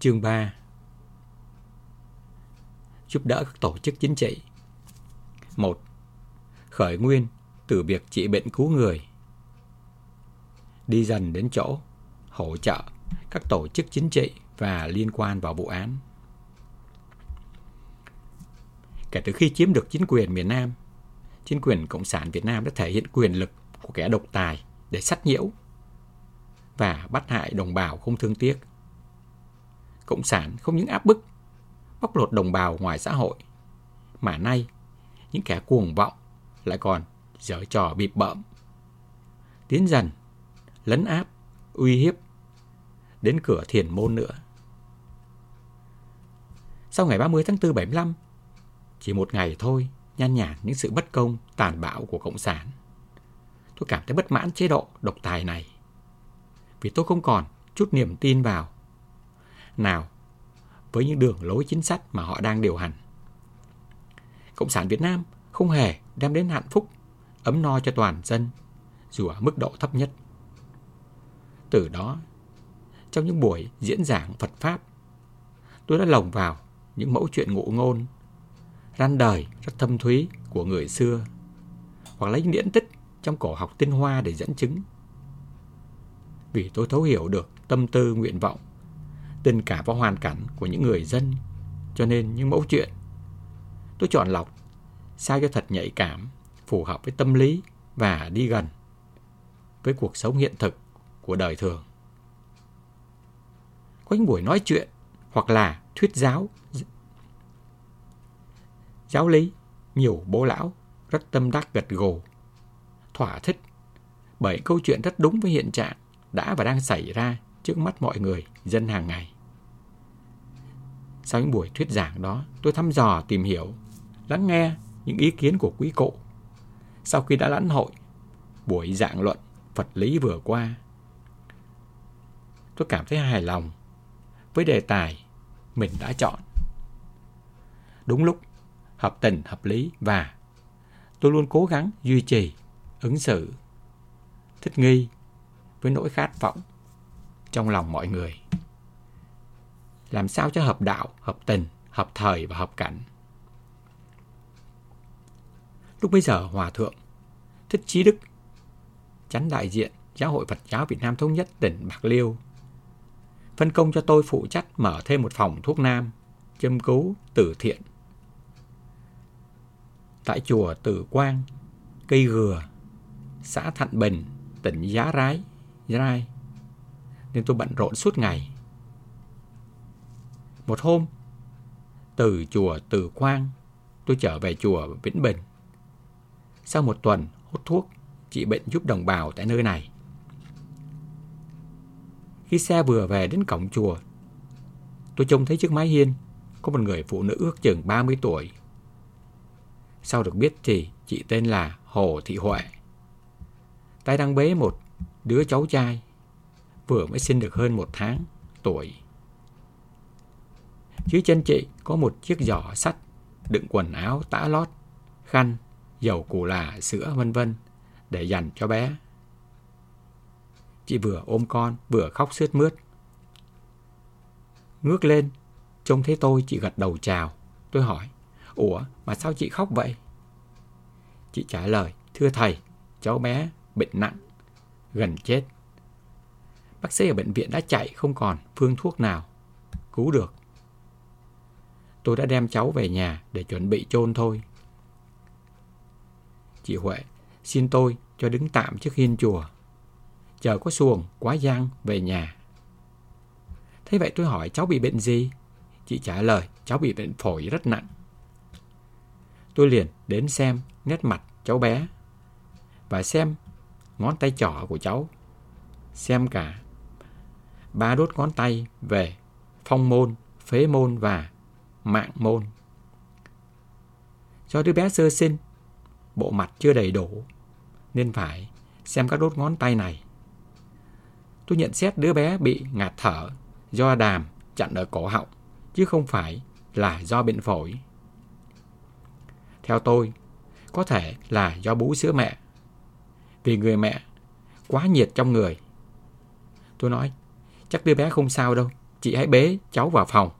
Chương 3 Giúp đỡ các tổ chức chính trị 1. Khởi nguyên từ việc trị bệnh cứu người Đi dần đến chỗ hỗ trợ các tổ chức chính trị và liên quan vào vụ án. Kể từ khi chiếm được chính quyền miền Nam, chính quyền Cộng sản Việt Nam đã thể hiện quyền lực của kẻ độc tài để sát nhiễu và bắt hại đồng bào không thương tiếc. Cộng sản không những áp bức, bóc lột đồng bào ngoài xã hội, mà nay những kẻ cuồng vọng lại còn giở trò bịp bợm. Tiến dần, lấn áp, uy hiếp đến cửa thiền môn nữa. Sau ngày 30 tháng 4 75, chỉ một ngày thôi, nhan nhản những sự bất công, tàn bạo của Cộng sản. Tôi cảm thấy bất mãn chế độ độc tài này. Vì tôi không còn chút niềm tin vào. Nào, với những đường lối chính sách mà họ đang điều hành. Cộng sản Việt Nam không hề đem đến hạnh phúc, ấm no cho toàn dân, dù ở mức độ thấp nhất. Từ đó, trong những buổi diễn giảng Phật Pháp, tôi đã lồng vào những mẫu chuyện ngụ ngôn, ran đời rất thâm thúy của người xưa, hoặc lấy những điển tích trong cổ học tinh hoa để dẫn chứng. Vì tôi thấu hiểu được tâm tư nguyện vọng, tình cảm và hoàn cảnh của những người dân, cho nên những mẫu chuyện. Tôi chọn lọc sao cho thật nhạy cảm, phù hợp với tâm lý và đi gần với cuộc sống hiện thực của đời thường. Có những buổi nói chuyện hoặc là thuyết giáo giáo lý, nhiều bố lão rất tâm đắc gật gù, thỏa thích bởi câu chuyện rất đúng với hiện trạng đã và đang xảy ra trước mắt mọi người, dân hàng ngày. Sau những buổi thuyết giảng đó, tôi thăm dò, tìm hiểu, lắng nghe những ý kiến của quý cụ. Sau khi đã lãnh hội buổi giảng luận Phật lý vừa qua, tôi cảm thấy hài lòng với đề tài mình đã chọn. Đúng lúc, hợp tình, hợp lý và tôi luôn cố gắng duy trì, ứng xử, thích nghi với nỗi khát vọng trong lòng mọi người. Làm sao cho hợp đạo, hợp tình, hợp thời và hợp cảnh. Lúc bây giờ Hòa Thượng Thích Chí Đức chánh đại diện Giáo hội Phật giáo Việt Nam Thống nhất tỉnh Bạc Liêu phân công cho tôi phụ trách mở thêm một phòng thuốc nam, châm cứu, tử thiện. Tại chùa Tử Quang, cây gừa, xã Thạnh Bình, tỉnh Giá Rái, Giá Rai, nên tôi bận rộn suốt ngày. Một hôm, từ chùa Từ Quang, tôi trở về chùa Vĩnh Bình. Sau một tuần hút thuốc, trị bệnh giúp đồng bào tại nơi này. Khi xe vừa về đến cổng chùa, tôi trông thấy trước mái hiên có một người phụ nữ ước chừng 30 tuổi. Sau được biết thì chị tên là Hồ Thị Huệ. Tay đang bế một đứa cháu trai, vừa mới sinh được hơn một tháng tuổi. Dưới chân chị có một chiếc giỏ sắt đựng quần áo, tã lót, khăn, dầu củ là, sữa vân vân để dành cho bé. Chị vừa ôm con, vừa khóc sướt mướt. Ngước lên, trông thấy tôi, chị gật đầu chào. Tôi hỏi, Ủa, mà sao chị khóc vậy? Chị trả lời, thưa thầy, cháu bé bệnh nặng, gần chết. Bác sĩ ở bệnh viện đã chạy, không còn phương thuốc nào cứu được. Tôi đã đem cháu về nhà để chuẩn bị chôn thôi. Chị Huệ, xin tôi cho đứng tạm trước hiên chùa chờ có xuồng, quá giang, về nhà. Thế vậy tôi hỏi cháu bị bệnh gì? Chị trả lời, cháu bị bệnh phổi rất nặng. Tôi liền đến xem nét mặt cháu bé và xem ngón tay trỏ của cháu. Xem cả ba đốt ngón tay về phong môn, phế môn và mạng môn. Do đứa bé sơ sinh, bộ mặt chưa đầy đủ, nên phải xem các đốt ngón tay này Tôi nhận xét đứa bé bị ngạt thở do đàm chặn ở cổ họng, chứ không phải là do bệnh phổi. Theo tôi, có thể là do bú sữa mẹ. Vì người mẹ quá nhiệt trong người. Tôi nói, chắc đứa bé không sao đâu, chị hãy bế cháu vào phòng.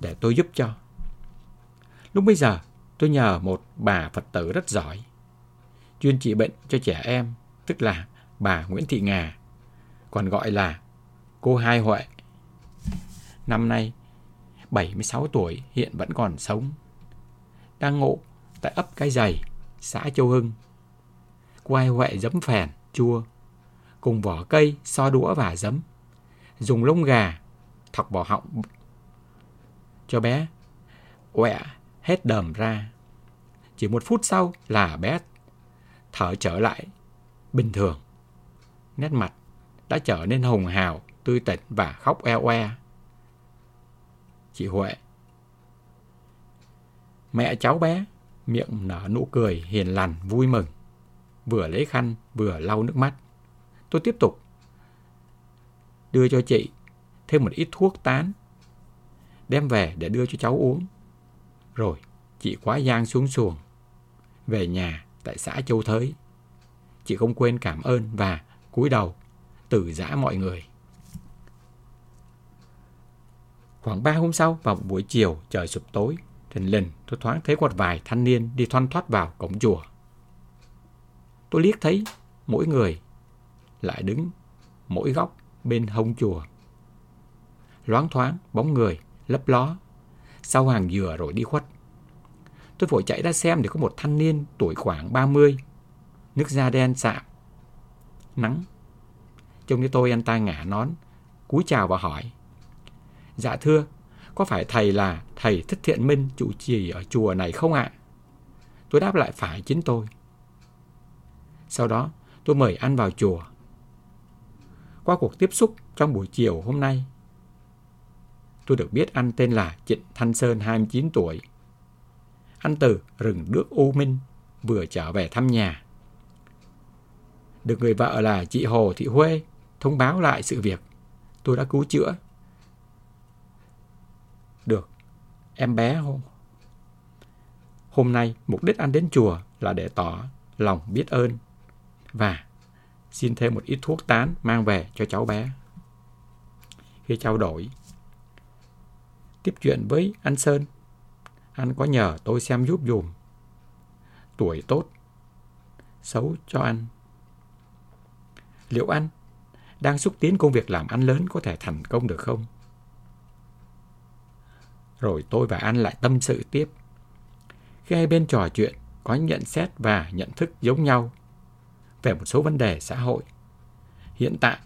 Để tôi giúp cho. Lúc bây giờ, tôi nhờ một bà Phật tử rất giỏi, chuyên trị bệnh cho trẻ em, tức là bà Nguyễn Thị Ngà, còn gọi là cô Hai Huệ. Năm nay, 76 tuổi, hiện vẫn còn sống. Đang ngộ tại ấp Cái Giày, xã Châu Hưng. Cô Hai Huệ giấm phèn, chua, cùng vỏ cây, so đũa và giấm. Dùng lông gà, thọc bỏ họng cho bé quẹ hết đờm ra. Chỉ một phút sau là bé thở trở lại bình thường. Nét mặt đã trở nên hồng hào, tươi tỉnh và khóc e oe. Chị Huệ Mẹ cháu bé miệng nở nụ cười hiền lành vui mừng, vừa lấy khăn vừa lau nước mắt. Tôi tiếp tục đưa cho chị thêm một ít thuốc tán đem về để đưa cho cháu uống. Rồi chị quá giang xuống xuồng về nhà tại xã Châu Thới. Chị không quên cảm ơn và cúi đầu từ giã mọi người. Khoảng ba hôm sau, vào buổi chiều, trời sụp tối, thình lình tôi thoáng thấy một vài thanh niên đi thoăn thoát vào cổng chùa. Tôi liếc thấy mỗi người lại đứng mỗi góc bên hông chùa. Loáng thoáng bóng người lấp ló sau hàng dừa rồi đi khuất. Tôi vội chạy ra xem thì có một thanh niên tuổi khoảng 30, nước da đen sạm, nắng. Trông như tôi anh ta ngả nón, cúi chào và hỏi. Dạ thưa, có phải thầy là thầy Thích Thiện Minh chủ trì ở chùa này không ạ? Tôi đáp lại phải chính tôi. Sau đó, tôi mời anh vào chùa. Qua cuộc tiếp xúc trong buổi chiều hôm nay, tôi được biết anh tên là Trịnh Thanh Sơn 29 tuổi. Anh từ rừng Đức U Minh vừa trở về thăm nhà. Được người vợ là chị Hồ Thị Huê thông báo lại sự việc. Tôi đã cứu chữa. Được, em bé hôm Hôm nay mục đích anh đến chùa là để tỏ lòng biết ơn và xin thêm một ít thuốc tán mang về cho cháu bé. Khi trao đổi, tiếp chuyện với anh Sơn, anh có nhờ tôi xem giúp dùm. Tuổi tốt, xấu cho anh. Liệu anh đang xúc tiến công việc làm ăn lớn có thể thành công được không? Rồi tôi và anh lại tâm sự tiếp. Khi hai bên trò chuyện, có nhận xét và nhận thức giống nhau về một số vấn đề xã hội. Hiện tại,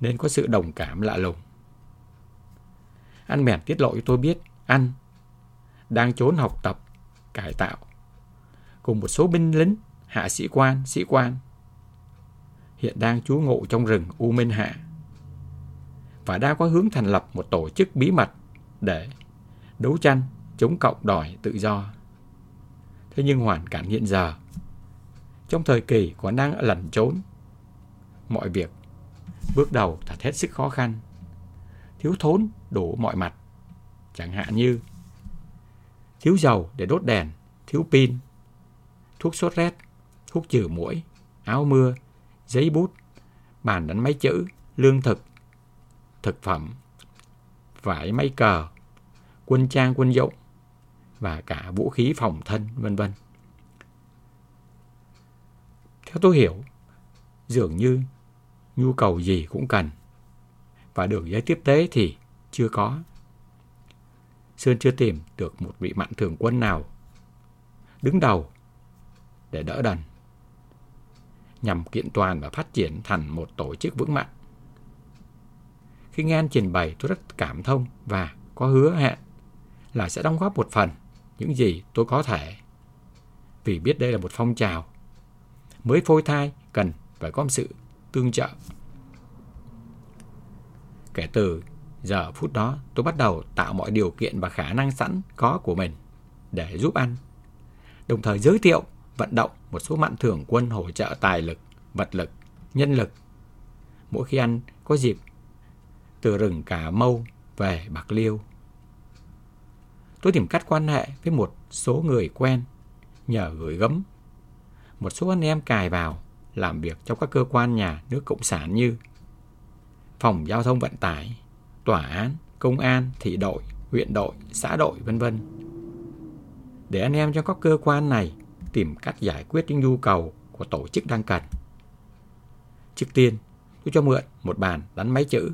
nên có sự đồng cảm lạ lùng. Anh bèn tiết lộ cho tôi biết anh đang trốn học tập, cải tạo cùng một số binh lính, hạ sĩ quan, sĩ quan hiện đang trú ngụ trong rừng U Minh Hạ và đang có hướng thành lập một tổ chức bí mật để đấu tranh chống cộng đòi tự do. Thế nhưng hoàn cảnh hiện giờ, trong thời kỳ còn đang lẩn trốn, mọi việc bước đầu thật hết sức khó khăn, thiếu thốn đủ mọi mặt, chẳng hạn như thiếu dầu để đốt đèn, thiếu pin, thuốc sốt rét, thuốc trừ muỗi, áo mưa, giấy bút, bàn đánh máy chữ, lương thực, thực phẩm, vải may cờ, quân trang quân dụng và cả vũ khí phòng thân, vân vân. Theo tôi hiểu, dường như nhu cầu gì cũng cần và đường dây tiếp tế thì chưa có. Sơn chưa tìm được một vị mạnh thường quân nào đứng đầu để đỡ đần nhằm kiện toàn và phát triển thành một tổ chức vững mạnh. Khi nghe anh trình bày tôi rất cảm thông và có hứa hẹn là sẽ đóng góp một phần những gì tôi có thể. Vì biết đây là một phong trào mới phôi thai cần phải có sự tương trợ. Kể từ giờ phút đó tôi bắt đầu tạo mọi điều kiện và khả năng sẵn có của mình để giúp anh. Đồng thời giới thiệu vận động một số mạnh thường quân hỗ trợ tài lực, vật lực, nhân lực. Mỗi khi anh có dịp từ rừng Cà Mâu về Bạc Liêu. Tôi tìm cách quan hệ với một số người quen nhờ gửi gấm. Một số anh em cài vào làm việc trong các cơ quan nhà nước Cộng sản như Phòng Giao thông Vận tải, tòa án, công an, thị đội, huyện đội, xã đội, vân vân. Để anh em trong các cơ quan này tìm cách giải quyết những nhu cầu của tổ chức đang cần. Trước tiên, tôi cho mượn một bàn đánh máy chữ,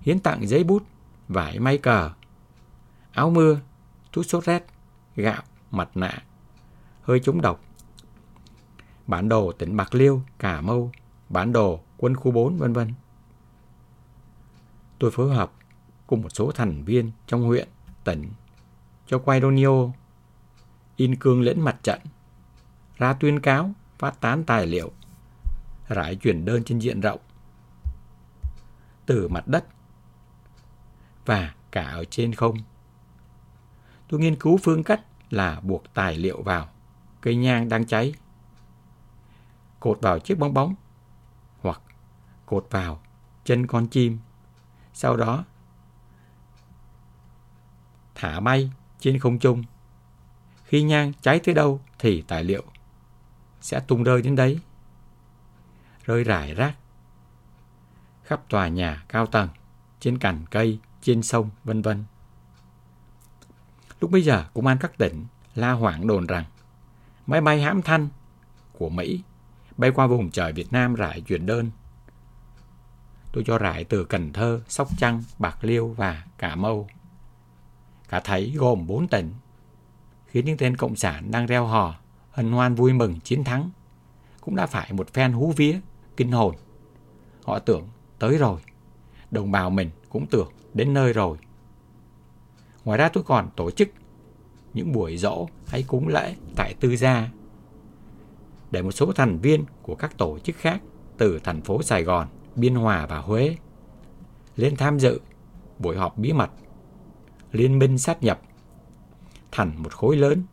hiến tặng giấy bút, vải may cờ, áo mưa, thuốc sốt rét, gạo, mặt nạ, hơi chống độc, bản đồ tỉnh Bạc Liêu, Cà Mau, bản đồ quân khu 4, vân vân. Tôi phối hợp cùng một số thành viên trong huyện, tỉnh cho quay Donio in cương lĩnh mặt trận, ra tuyên cáo, phát tán tài liệu, rải chuyển đơn trên diện rộng, từ mặt đất và cả ở trên không. Tôi nghiên cứu phương cách là buộc tài liệu vào cây nhang đang cháy, cột vào chiếc bóng bóng hoặc cột vào chân con chim, sau đó thả bay trên không trung. Khi nhang cháy tới đâu thì tài liệu sẽ tung rơi đến đấy. Rơi rải rác khắp tòa nhà cao tầng, trên cành cây, trên sông, vân vân. Lúc bây giờ, công an các tỉnh la hoảng đồn rằng máy bay hãm thanh của Mỹ bay qua vùng trời Việt Nam rải chuyển đơn. Tôi cho rải từ Cần Thơ, Sóc Trăng, Bạc Liêu và Cà Mau. Cả thấy gồm bốn tỉnh, khiến những tên cộng sản đang reo hò, hân hoan vui mừng chiến thắng, cũng đã phải một phen hú vía, kinh hồn. Họ tưởng tới rồi, đồng bào mình cũng tưởng đến nơi rồi. Ngoài ra tôi còn tổ chức những buổi dỗ hay cúng lễ tại tư gia để một số thành viên của các tổ chức khác từ thành phố Sài Gòn, Biên Hòa và Huế lên tham dự buổi họp bí mật liên minh sát nhập thành một khối lớn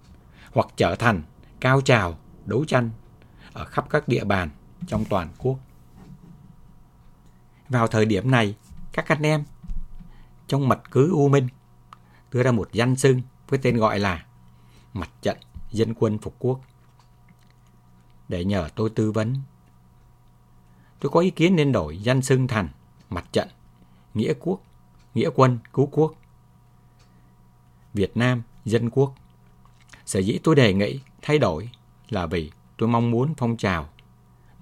hoặc trở thành cao trào đấu tranh ở khắp các địa bàn trong toàn quốc. Vào thời điểm này, các anh em trong mật cứ U Minh đưa ra một danh xưng với tên gọi là Mặt trận Dân quân Phục quốc để nhờ tôi tư vấn. Tôi có ý kiến nên đổi danh xưng thành Mặt trận Nghĩa quốc, Nghĩa quân, Cứu quốc. Việt Nam Dân quốc. Sở dĩ tôi đề nghị thay đổi là vì tôi mong muốn phong trào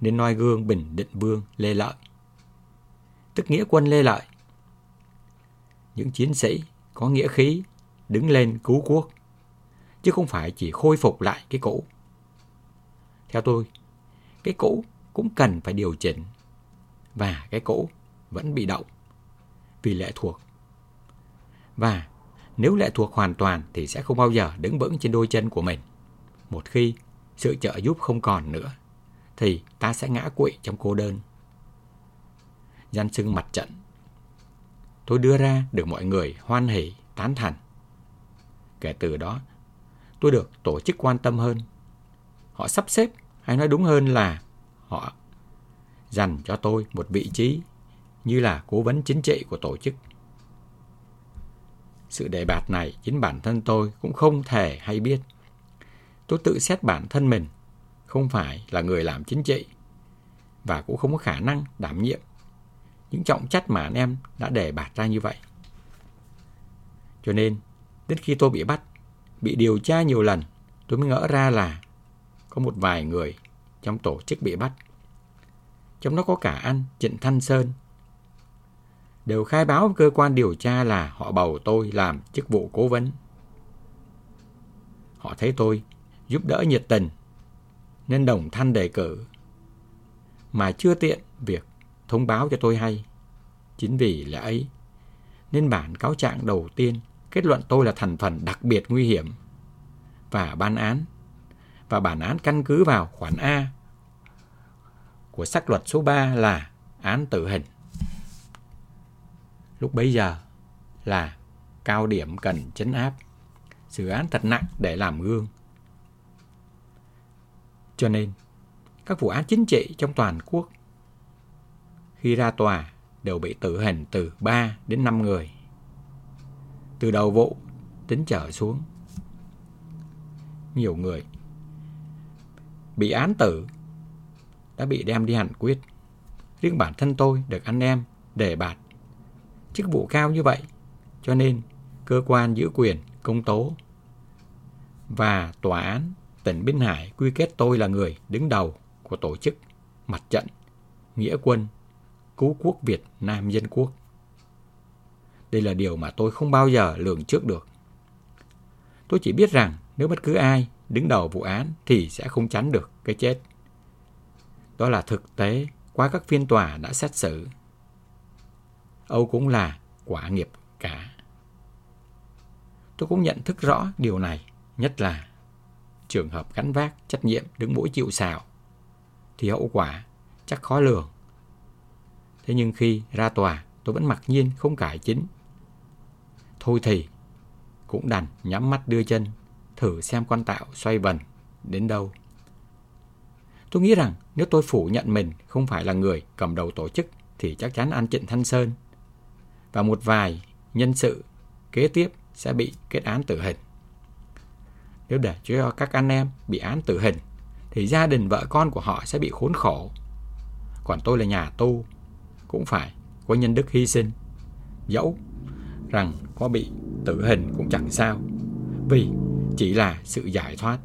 nên noi gương Bình Định Vương Lê Lợi. Tức nghĩa quân Lê Lợi. Những chiến sĩ có nghĩa khí đứng lên cứu quốc, chứ không phải chỉ khôi phục lại cái cũ. Theo tôi, cái cũ cũng cần phải điều chỉnh và cái cũ vẫn bị động vì lệ thuộc. Và nếu lệ thuộc hoàn toàn thì sẽ không bao giờ đứng vững trên đôi chân của mình. Một khi sự trợ giúp không còn nữa thì ta sẽ ngã quỵ trong cô đơn. Danh xưng mặt trận tôi đưa ra được mọi người hoan hỷ, tán thành. Kể từ đó, tôi được tổ chức quan tâm hơn. Họ sắp xếp, hay nói đúng hơn là họ dành cho tôi một vị trí như là cố vấn chính trị của tổ chức. Sự đề bạt này chính bản thân tôi cũng không thể hay biết. Tôi tự xét bản thân mình không phải là người làm chính trị và cũng không có khả năng đảm nhiệm những trọng trách mà anh em đã đề bạt ra như vậy. Cho nên, đến khi tôi bị bắt, bị điều tra nhiều lần, tôi mới ngỡ ra là có một vài người trong tổ chức bị bắt. Trong đó có cả anh Trịnh Thanh Sơn. Đều khai báo với cơ quan điều tra là họ bầu tôi làm chức vụ cố vấn. Họ thấy tôi giúp đỡ nhiệt tình, nên đồng thanh đề cử. Mà chưa tiện việc thông báo cho tôi hay. Chính vì lẽ ấy, nên bản cáo trạng đầu tiên kết luận tôi là thành phần đặc biệt nguy hiểm và ban án và bản án căn cứ vào khoản A của sắc luật số 3 là án tử hình. Lúc bấy giờ là cao điểm cần chấn áp, xử án thật nặng để làm gương. Cho nên, các vụ án chính trị trong toàn quốc khi ra tòa đều bị tử hình từ 3 đến 5 người. Từ đầu vụ tính trở xuống. Nhiều người bị án tử đã bị đem đi hành quyết. Riêng bản thân tôi được anh em đề bạt chức vụ cao như vậy, cho nên cơ quan giữ quyền công tố và tòa án tỉnh Biên Hải quy kết tôi là người đứng đầu của tổ chức mặt trận Nghĩa quân Cứu quốc Việt Nam Dân Quốc. Đây là điều mà tôi không bao giờ lường trước được. Tôi chỉ biết rằng nếu bất cứ ai đứng đầu vụ án thì sẽ không tránh được cái chết. Đó là thực tế qua các phiên tòa đã xét xử. Âu cũng là quả nghiệp cả. Tôi cũng nhận thức rõ điều này, nhất là trường hợp gánh vác trách nhiệm đứng mũi chịu sào thì hậu quả chắc khó lường. Thế nhưng khi ra tòa, tôi vẫn mặc nhiên không cải chính. Thôi thì, cũng đành nhắm mắt đưa chân, thử xem con tạo xoay vần đến đâu. Tôi nghĩ rằng nếu tôi phủ nhận mình không phải là người cầm đầu tổ chức thì chắc chắn An Trịnh Thanh Sơn và một vài nhân sự kế tiếp sẽ bị kết án tử hình. Nếu để cho các anh em bị án tử hình thì gia đình vợ con của họ sẽ bị khốn khổ. Còn tôi là nhà tu, cũng phải có nhân đức hy sinh. Dẫu rằng có bị tử hình cũng chẳng sao vì chỉ là sự giải thoát.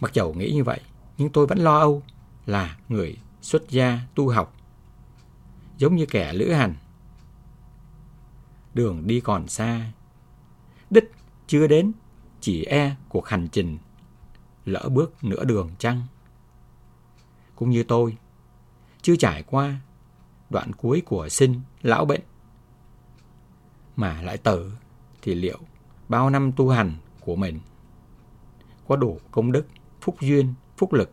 Mặc dầu nghĩ như vậy, nhưng tôi vẫn lo âu là người xuất gia tu học, giống như kẻ lữ hành. Đường đi còn xa, đích chưa đến, chỉ e cuộc hành trình lỡ bước nửa đường chăng? Cũng như tôi, chưa trải qua đoạn cuối của sinh lão bệnh mà lại tử thì liệu bao năm tu hành của mình có đủ công đức, phúc duyên, phúc lực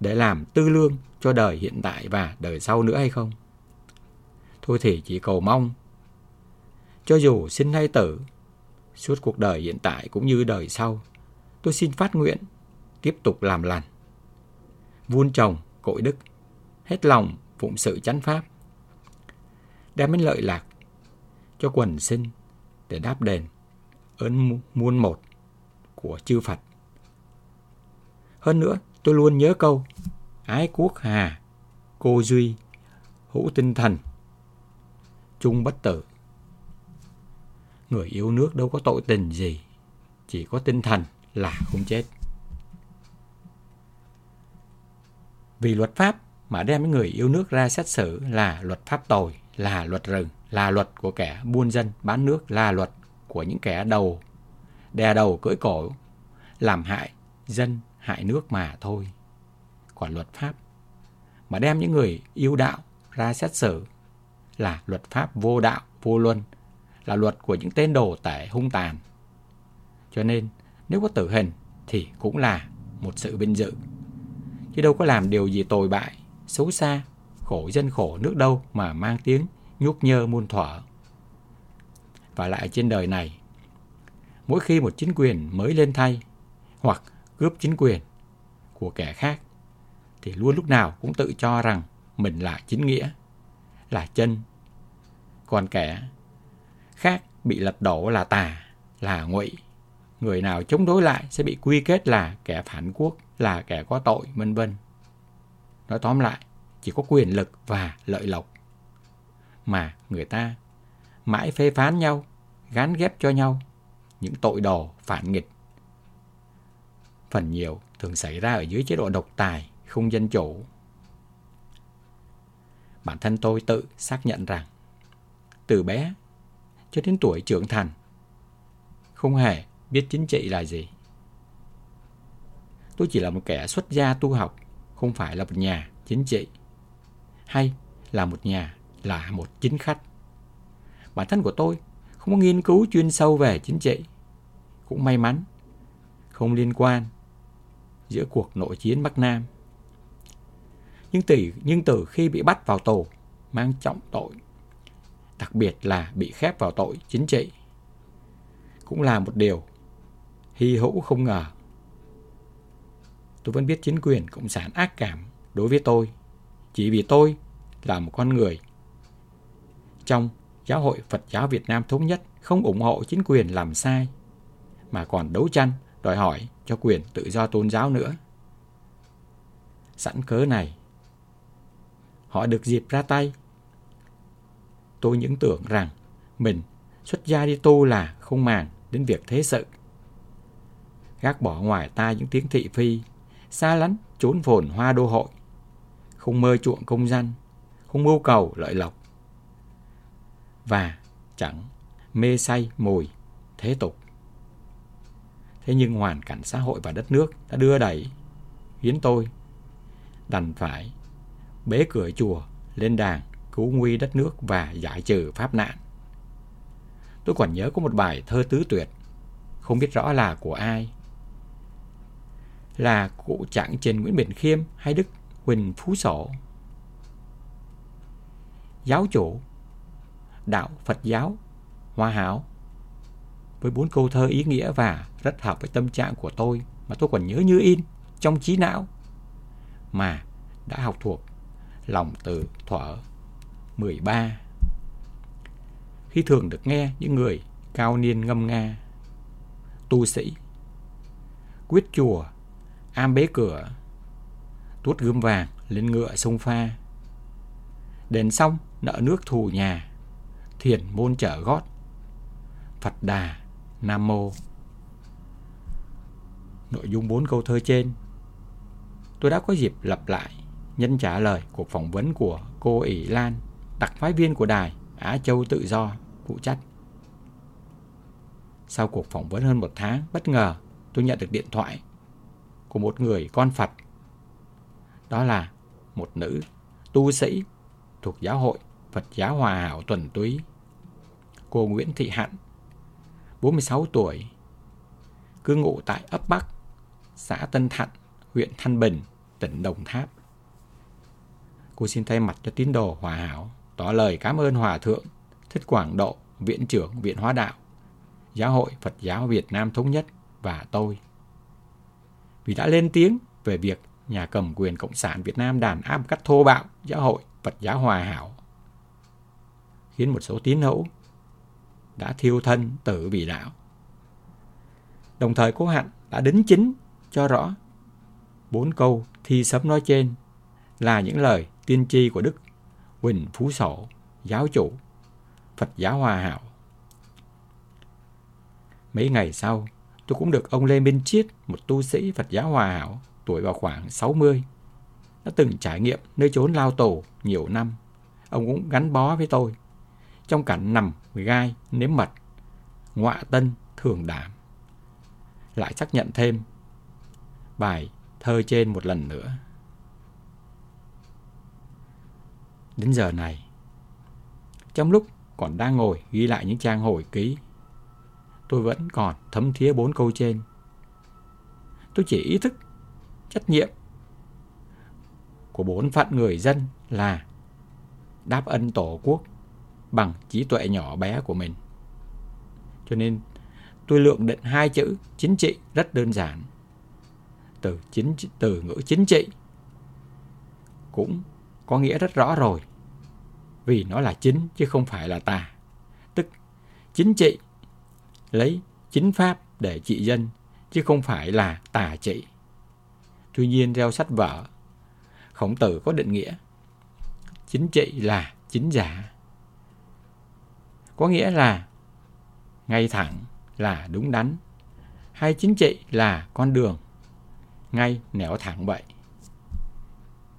để làm tư lương cho đời hiện tại và đời sau nữa hay không? Thôi thì chỉ cầu mong cho dù sinh hay tử suốt cuộc đời hiện tại cũng như đời sau tôi xin phát nguyện tiếp tục làm lành vun trồng cội đức hết lòng phụng sự chánh pháp đem đến lợi lạc cho quần sinh để đáp đền ơn muôn một của chư Phật. Hơn nữa, tôi luôn nhớ câu Ái quốc hà, cô duy, hữu tinh thần, chung bất tử. Người yêu nước đâu có tội tình gì, chỉ có tinh thần là không chết. Vì luật pháp mà đem người yêu nước ra xét xử là luật pháp tồi, là luật rừng, là luật của kẻ buôn dân bán nước, là luật của những kẻ đầu đè đầu cưỡi cổ làm hại dân hại nước mà thôi. Còn luật pháp mà đem những người yêu đạo ra xét xử là luật pháp vô đạo, vô luân, là luật của những tên đồ tể hung tàn. Cho nên nếu có tử hình thì cũng là một sự vinh dự. Chứ đâu có làm điều gì tồi bại, xấu xa, khổ dân khổ nước đâu mà mang tiếng nhuốc nhơ muôn thuở. Và lại trên đời này, mỗi khi một chính quyền mới lên thay hoặc cướp chính quyền của kẻ khác, thì luôn lúc nào cũng tự cho rằng mình là chính nghĩa, là chân. Còn kẻ khác bị lật đổ là tà, là ngụy. Người nào chống đối lại sẽ bị quy kết là kẻ phản quốc, là kẻ có tội, vân vân. Nói tóm lại, chỉ có quyền lực và lợi lộc mà người ta mãi phê phán nhau, gán ghép cho nhau những tội đồ phản nghịch. Phần nhiều thường xảy ra ở dưới chế độ độc tài, không dân chủ. Bản thân tôi tự xác nhận rằng từ bé cho đến tuổi trưởng thành không hề biết chính trị là gì. Tôi chỉ là một kẻ xuất gia tu học, không phải là một nhà chính trị hay là một nhà là một chính khách. Bản thân của tôi không có nghiên cứu chuyên sâu về chính trị. Cũng may mắn, không liên quan giữa cuộc nội chiến Bắc Nam. Nhưng từ, nhưng từ khi bị bắt vào tù, mang trọng tội, đặc biệt là bị khép vào tội chính trị, cũng là một điều hy hữu không ngờ. Tôi vẫn biết chính quyền Cộng sản ác cảm đối với tôi, chỉ vì tôi là một con người trong Giáo hội Phật giáo Việt Nam Thống Nhất không ủng hộ chính quyền làm sai, mà còn đấu tranh đòi hỏi cho quyền tự do tôn giáo nữa. Sẵn cớ này, họ được dịp ra tay, tôi những tưởng rằng mình xuất gia đi tu là không màng đến việc thế sự. Gác bỏ ngoài tai những tiếng thị phi, xa lánh trốn phồn hoa đô hội, không mơ chuộng công danh, không mưu cầu lợi lộc, và chẳng mê say mùi thế tục. Thế nhưng hoàn cảnh xã hội và đất nước đã đưa đẩy khiến tôi đành phải bế cửa chùa lên đàn cứu nguy đất nước và giải trừ pháp nạn. Tôi còn nhớ có một bài thơ tứ tuyệt, không biết rõ là của ai. Là cụ trạng trên Nguyễn Bình Khiêm hay Đức Huỳnh Phú Sổ. Giáo chủ, đạo Phật giáo, Hoa Hảo. Với bốn câu thơ ý nghĩa và rất hợp với tâm trạng của tôi mà tôi còn nhớ như in trong trí não mà đã học thuộc lòng từ thuở 13. Khi thường được nghe những người cao niên ngâm nga, tu sĩ, quyết chùa, am bế cửa, tuốt gươm vàng lên ngựa sông pha. Đền xong nợ nước thù nhà, thiền môn trở gót, Phật Đà, Nam Mô. Nội dung bốn câu thơ trên, tôi đã có dịp lặp lại nhân trả lời cuộc phỏng vấn của cô ỷ Lan, đặc phái viên của đài Á Châu Tự Do, phụ trách. Sau cuộc phỏng vấn hơn một tháng, bất ngờ tôi nhận được điện thoại của một người con Phật. Đó là một nữ tu sĩ thuộc giáo hội Phật giáo Hòa Hảo Tuần Túy. Cô Nguyễn Thị Hạnh, 46 tuổi, cư ngụ tại ấp Bắc, xã Tân Thạnh, huyện Thanh Bình, tỉnh Đồng Tháp. Cô xin thay mặt cho tín đồ Hòa Hảo tỏ lời cảm ơn Hòa Thượng Thích Quảng Độ, Viện trưởng Viện Hóa Đạo, Giáo hội Phật giáo Việt Nam Thống Nhất và tôi. Vì đã lên tiếng về việc nhà cầm quyền Cộng sản Việt Nam đàn áp cách thô bạo Giáo hội Phật giáo Hòa Hảo, khiến một số tín hữu đã thiêu thân tự vì đạo. Đồng thời cố hạnh đã đính chính cho rõ bốn câu thi sấm nói trên là những lời tiên tri của Đức Huỳnh Phú Sổ, giáo chủ Phật giáo Hòa Hảo. Mấy ngày sau, tôi cũng được ông Lê Minh Chiết, một tu sĩ Phật giáo Hòa Hảo, tuổi vào khoảng 60, đã từng trải nghiệm nơi chốn lao tù nhiều năm. Ông cũng gắn bó với tôi, trong cảnh nằm gai, nếm mật, ngoại tân, thường đảm. Lại xác nhận thêm bài thơ trên một lần nữa. Đến giờ này, trong lúc còn đang ngồi ghi lại những trang hồi ký, tôi vẫn còn thấm thía bốn câu trên. Tôi chỉ ý thức trách nhiệm của bốn phận người dân là đáp ân tổ quốc bằng trí tuệ nhỏ bé của mình. Cho nên tôi lượng định hai chữ chính trị rất đơn giản. Từ chính từ ngữ chính trị cũng có nghĩa rất rõ rồi. Vì nó là chính chứ không phải là tà. Tức chính trị lấy chính pháp để trị dân chứ không phải là tà trị. Tuy nhiên theo sách vở, khổng tử có định nghĩa chính trị là chính giả. Có nghĩa là ngay thẳng là đúng đắn, hay chính trị là con đường ngay nẻo thẳng vậy.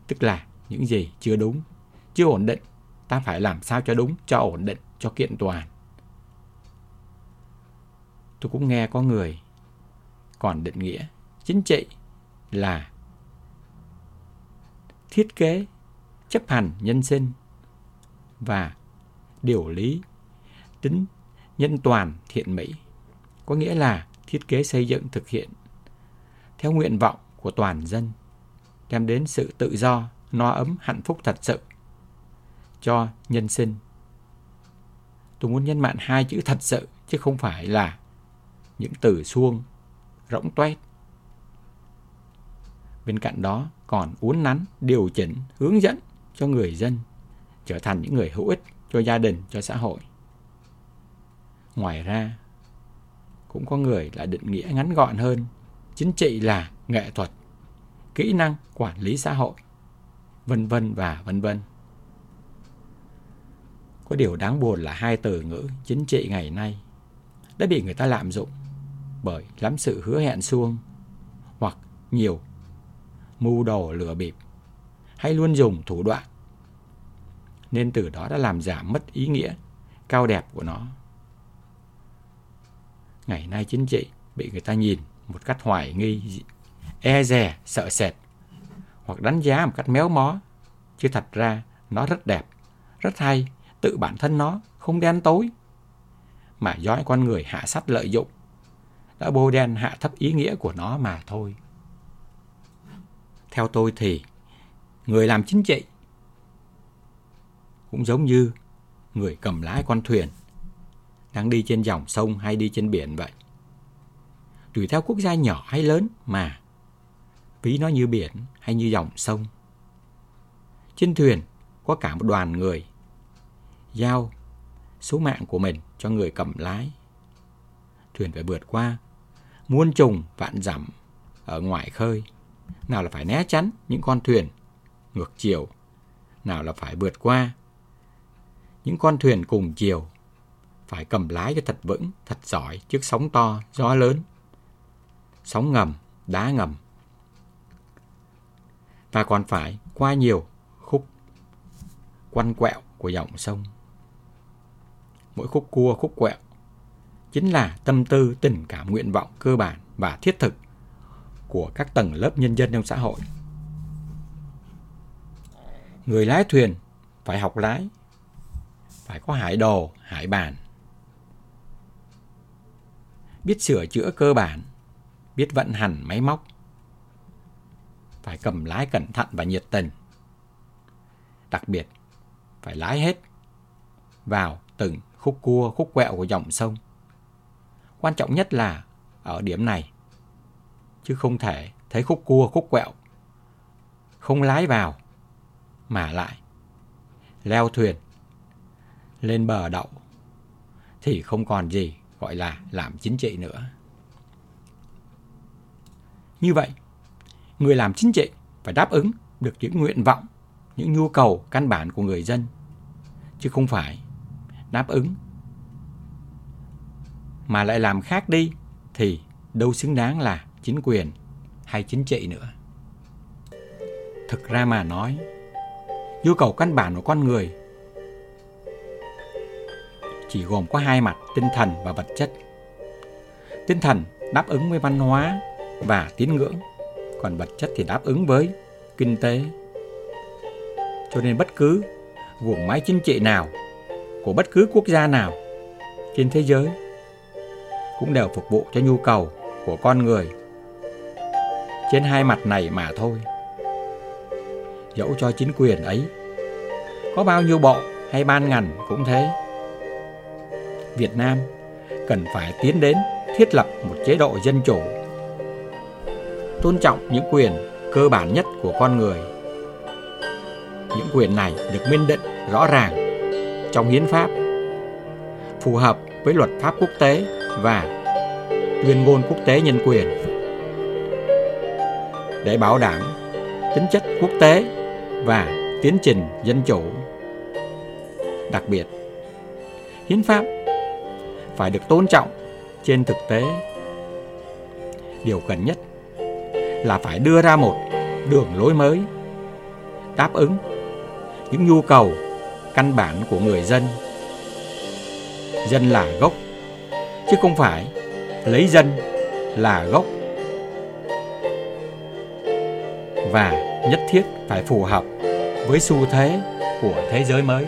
Tức là những gì chưa đúng, chưa ổn định, ta phải làm sao cho đúng, cho ổn định, cho kiện toàn. Tôi cũng nghe có người còn định nghĩa chính trị là thiết kế, chấp hành nhân sinh và điều lý, tính nhân toàn thiện mỹ. Có nghĩa là thiết kế xây dựng thực hiện theo nguyện vọng của toàn dân, đem đến sự tự do, no ấm, hạnh phúc thật sự cho nhân sinh. Tôi muốn nhấn mạnh hai chữ thật sự chứ không phải là những từ suông, rỗng toét. Bên cạnh đó còn uốn nắn, điều chỉnh, hướng dẫn cho người dân trở thành những người hữu ích cho gia đình, cho xã hội. Ngoài ra, cũng có người lại định nghĩa ngắn gọn hơn, chính trị là nghệ thuật, kỹ năng quản lý xã hội, vân vân và vân vân. Có điều đáng buồn là hai từ ngữ chính trị ngày nay đã bị người ta lạm dụng bởi lắm sự hứa hẹn xuông hoặc nhiều mưu đồ lừa bịp hay luôn dùng thủ đoạn nên từ đó đã làm giảm mất ý nghĩa cao đẹp của nó. Ngày nay chính trị bị người ta nhìn một cách hoài nghi, e dè, sợ sệt hoặc đánh giá một cách méo mó, chứ thật ra nó rất đẹp, rất hay, tự bản thân nó không đen tối, mà do con người hạ sắt lợi dụng, đã bôi đen hạ thấp ý nghĩa của nó mà thôi. Theo tôi thì, người làm chính trị cũng giống như người cầm lái con thuyền đang đi trên dòng sông hay đi trên biển vậy. Tùy theo quốc gia nhỏ hay lớn mà ví nó như biển hay như dòng sông. Trên thuyền có cả một đoàn người giao số mạng của mình cho người cầm lái. Thuyền phải vượt qua muôn trùng vạn dặm ở ngoài khơi. Nào là phải né tránh những con thuyền ngược chiều, nào là phải vượt qua những con thuyền cùng chiều. Phải cầm lái cho thật vững, thật giỏi trước sóng to, gió lớn. Sóng ngầm, đá ngầm. Và còn phải qua nhiều khúc quanh quẹo của dòng sông. Mỗi khúc cua, khúc quẹo chính là tâm tư, tình cảm, nguyện vọng cơ bản và thiết thực của các tầng lớp nhân dân trong xã hội. Người lái thuyền phải học lái, phải có hải đồ, hải bàn. Biết sửa chữa cơ bản, biết vận hành máy móc. Phải cầm lái cẩn thận và nhiệt tình. Đặc biệt, phải lái hết vào từng khúc cua, khúc quẹo của dòng sông. Quan trọng nhất là ở điểm này, chứ không thể thấy khúc cua, khúc quẹo, không lái vào, mà lại leo thuyền lên bờ đậu thì không còn gì gọi là làm chính trị nữa. Như vậy, người làm chính trị phải đáp ứng được những nguyện vọng, những nhu cầu căn bản của người dân, chứ không phải đáp ứng mà lại làm khác đi thì đâu xứng đáng là chính quyền hay chính trị nữa. Thực ra mà nói, nhu cầu căn bản của con người chỉ gồm có hai mặt tinh thần và vật chất. Tinh thần đáp ứng với văn hóa và tín ngưỡng, còn vật chất thì đáp ứng với kinh tế. Cho nên bất cứ guồng máy chính trị nào của bất cứ quốc gia nào trên thế giới cũng đều phục vụ cho nhu cầu của con người trên hai mặt này mà thôi. Dẫu cho chính quyền ấy có bao nhiêu bộ hay ban ngành cũng thế. Việt Nam cần phải tiến đến thiết lập một chế độ dân chủ, tôn trọng những quyền cơ bản nhất của con người. Những quyền này được minh định rõ ràng trong hiến pháp, phù hợp với luật pháp quốc tế và tuyên ngôn quốc tế nhân quyền để bảo đảm tính chất quốc tế và tiến trình dân chủ. Đặc biệt, hiến pháp phải được tôn trọng trên thực tế. Điều cần nhất là phải đưa ra một đường lối mới đáp ứng những nhu cầu căn bản của người dân. Dân là gốc, chứ không phải lấy dân là gốc. Và nhất thiết phải phù hợp với xu thế của thế giới mới.